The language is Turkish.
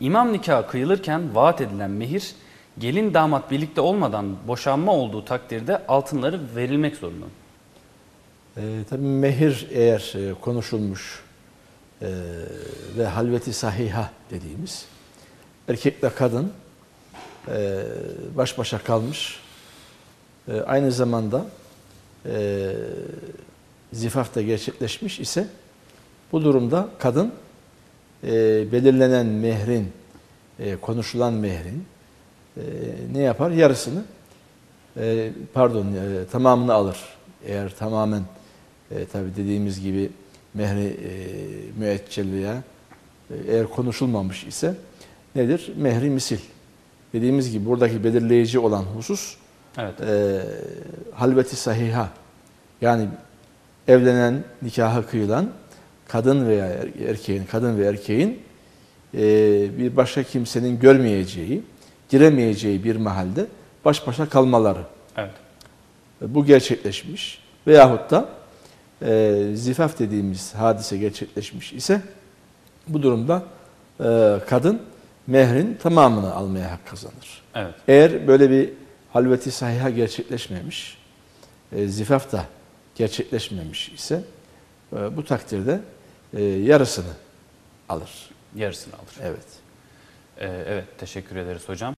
imam nikahı kıyılırken vaat edilen mehir gelin damat birlikte olmadan boşanma olduğu takdirde altınları verilmek zorunda. E, tabii mehir eğer e, konuşulmuş e, ve halveti sahiha dediğimiz erkekle kadın e, baş başa kalmış e, aynı zamanda e, zifaf da gerçekleşmiş ise bu durumda kadın e, belirlenen mehrin e, konuşulan mehrin e, ne yapar? Yarısını e, pardon e, tamamını alır. Eğer tamamen e, tabi dediğimiz gibi mehri e, müeccel veya e, eğer konuşulmamış ise nedir? Mehri misil. Dediğimiz gibi buradaki belirleyici olan husus Evet. e, halveti sahiha yani evlenen, nikahı kıyılan kadın veya er- erkeğin, kadın ve erkeğin e, bir başka kimsenin görmeyeceği, giremeyeceği bir mahalde baş başa kalmaları. Evet. Bu gerçekleşmiş. Veyahut da e, zifaf dediğimiz hadise gerçekleşmiş ise bu durumda e, kadın mehrin tamamını almaya hak kazanır. Evet. Eğer böyle bir halveti sahiha gerçekleşmemiş, e, zifaf da gerçekleşmemiş ise e, bu takdirde e, yarısını alır. Yarısını alır. Evet. Ee, evet teşekkür ederiz hocam.